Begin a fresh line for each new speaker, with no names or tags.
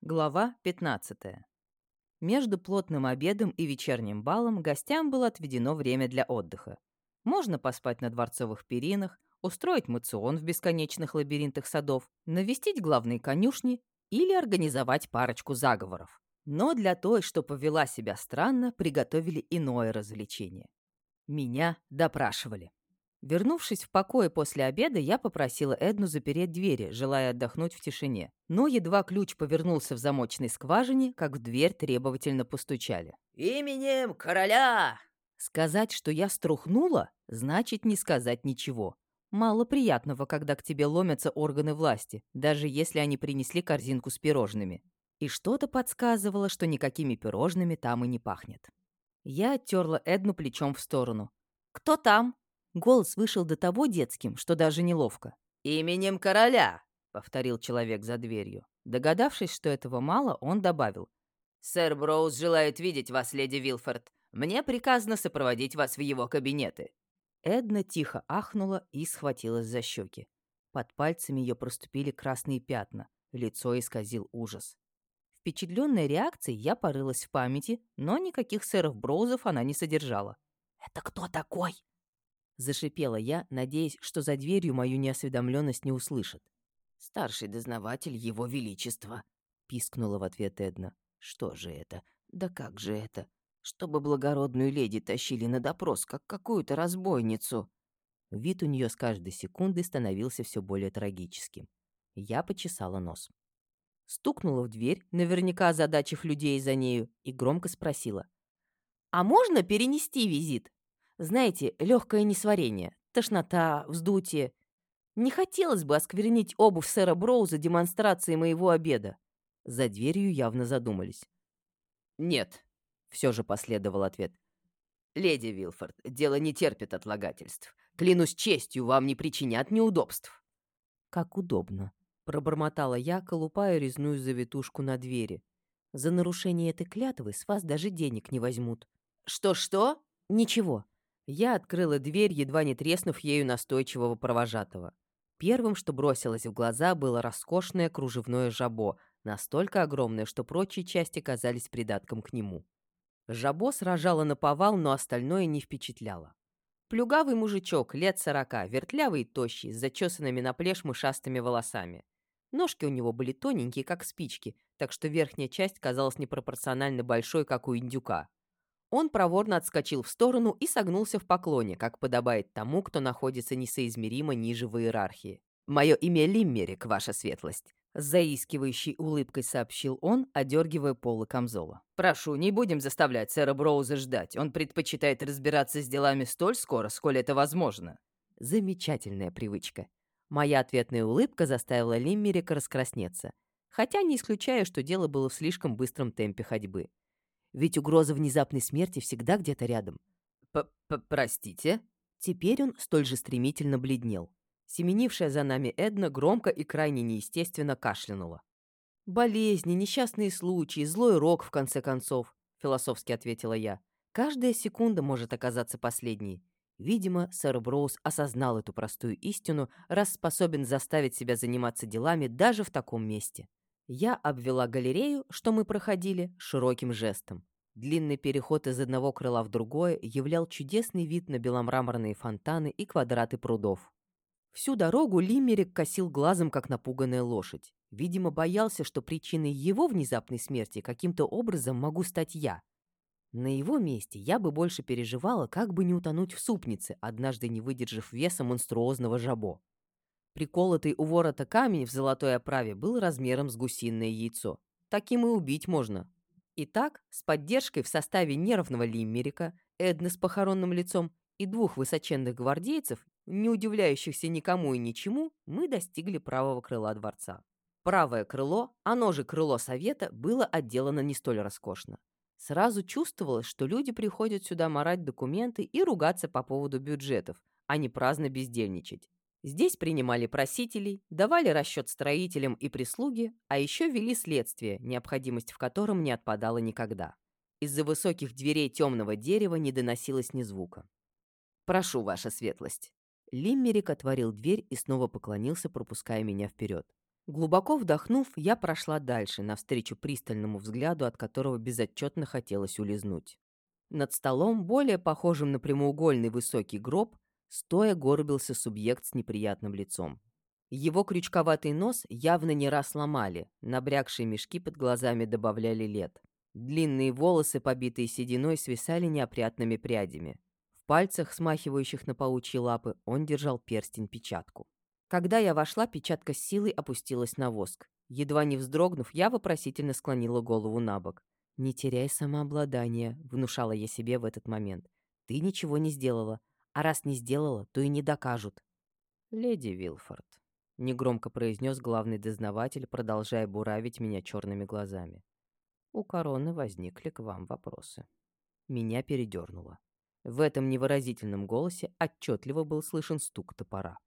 Глава 15. Между плотным обедом и вечерним балом гостям было отведено время для отдыха. Можно поспать на дворцовых перинах, устроить мацион в бесконечных лабиринтах садов, навестить главные конюшни или организовать парочку заговоров. Но для той, что повела себя странно, приготовили иное развлечение. Меня допрашивали. Вернувшись в покое после обеда, я попросила Эдну запереть двери, желая отдохнуть в тишине. Но едва ключ повернулся в замочной скважине, как в дверь требовательно постучали.
«Именем короля!»
Сказать, что я струхнула, значит не сказать ничего. Мало приятного, когда к тебе ломятся органы власти, даже если они принесли корзинку с пирожными. И что-то подсказывало, что никакими пирожными там и не пахнет. Я оттерла Эдну плечом в сторону. «Кто там?» Голос вышел до того детским, что даже неловко.
«Именем короля!»
— повторил человек за дверью. Догадавшись, что этого мало, он добавил.
«Сэр Броуз желает видеть вас, леди Вилфорд. Мне приказано сопроводить вас в его кабинеты».
Эдна тихо ахнула и схватилась за щеки. Под пальцами ее проступили красные пятна. Лицо исказил ужас. Впечатленной реакцией я порылась в памяти, но никаких сэров Броузов она не содержала.
«Это кто такой?»
Зашипела я, надеясь, что за дверью мою неосведомленность не услышат.
«Старший дознаватель Его Величества», —
пискнула в ответ Эдна. «Что же это? Да как же это? Чтобы благородную леди тащили на допрос, как какую-то разбойницу». Вид у нее с каждой секундой становился все более трагическим. Я почесала нос. Стукнула в дверь, наверняка озадачив людей за нею, и громко спросила. «А можно перенести визит?» Знаете, легкое несварение, тошнота, вздутие. Не хотелось бы осквернить обувь сэра Броуза демонстрацией моего обеда. За дверью явно задумались.
«Нет», — все же последовал ответ. «Леди Вилфорд, дело не терпит отлагательств. Клянусь честью, вам не причинят неудобств».
«Как удобно», — пробормотала я, колупая резную завитушку на двери. «За нарушение этой клятвы с вас даже денег не возьмут».
«Что-что?»
«Ничего. Я открыла дверь, едва не треснув ею настойчивого провожатого. Первым, что бросилось в глаза, было роскошное кружевное жабо, настолько огромное, что прочие части казались придатком к нему. Жабо сражало на повал, но остальное не впечатляло. Плюгавый мужичок, лет сорока, вертлявый и тощий, с зачесанными на плешь мышастыми волосами. Ножки у него были тоненькие, как спички, так что верхняя часть казалась непропорционально большой, как у индюка. Он проворно отскочил в сторону и согнулся в поклоне, как подобает тому, кто находится несоизмеримо ниже в иерархии. «Мое имя Лиммерик, ваша светлость», — с заискивающей улыбкой сообщил он, одергивая полы камзола.
«Прошу, не будем заставлять сэра Броуза ждать. Он предпочитает разбираться с делами столь скоро, сколь это возможно».
Замечательная привычка. Моя ответная улыбка заставила Лиммерика раскраснеться, хотя не исключаю, что дело было в слишком быстром темпе ходьбы. Ведь угроза внезапной смерти всегда где-то рядом.
П -п «Простите?»
Теперь он столь же стремительно бледнел. Семенившая за нами Эдна громко и крайне неестественно кашлянула. «Болезни, несчастные случаи, злой рок, в конце концов», — философски ответила я. «Каждая секунда может оказаться последней». Видимо, сэр Броуз осознал эту простую истину, раз способен заставить себя заниматься делами даже в таком месте. Я обвела галерею, что мы проходили, широким жестом. Длинный переход из одного крыла в другое являл чудесный вид на беломраморные фонтаны и квадраты прудов. Всю дорогу Лимерик косил глазом, как напуганная лошадь. Видимо, боялся, что причиной его внезапной смерти каким-то образом могу стать я. На его месте я бы больше переживала, как бы не утонуть в супнице, однажды не выдержав веса монструозного жабо. Приколотый у ворота камень в золотой оправе был размером с гусиное яйцо. Таким и убить можно. Итак, с поддержкой в составе нервного лиммерика, Эдны с похоронным лицом и двух высоченных гвардейцев, не удивляющихся никому и ничему, мы достигли правого крыла дворца. Правое крыло, оно же крыло совета, было отделано не столь роскошно. Сразу чувствовалось, что люди приходят сюда морать документы и ругаться по поводу бюджетов, а не праздно бездельничать. Здесь принимали просителей, давали расчет строителям и прислуге, а еще вели следствие, необходимость в котором не отпадала никогда. Из-за высоких дверей темного дерева не доносилось ни звука. «Прошу, ваша светлость». Лиммерик отворил дверь и снова поклонился, пропуская меня вперед. Глубоко вдохнув, я прошла дальше, навстречу пристальному взгляду, от которого безотчетно хотелось улизнуть. Над столом, более похожим на прямоугольный высокий гроб, стоя горбился субъект с неприятным лицом. Его крючковатый нос явно не раз ломали, набрякшие мешки под глазами добавляли лет. Длинные волосы, побитые сединой, свисали неопрятными прядями. В пальцах, смахивающих на паучьи лапы, он держал перстень-печатку. Когда я вошла, печатка с силой опустилась на воск. Едва не вздрогнув, я вопросительно склонила голову на бок. «Не теряй самообладание», — внушала я себе в этот момент. «Ты ничего не сделала. А раз не сделала, то и не докажут». «Леди Вилфорд», — негромко произнес главный дознаватель, продолжая буравить меня черными глазами. «У короны возникли к вам вопросы». Меня передернуло. В этом невыразительном голосе отчетливо был слышен стук топора.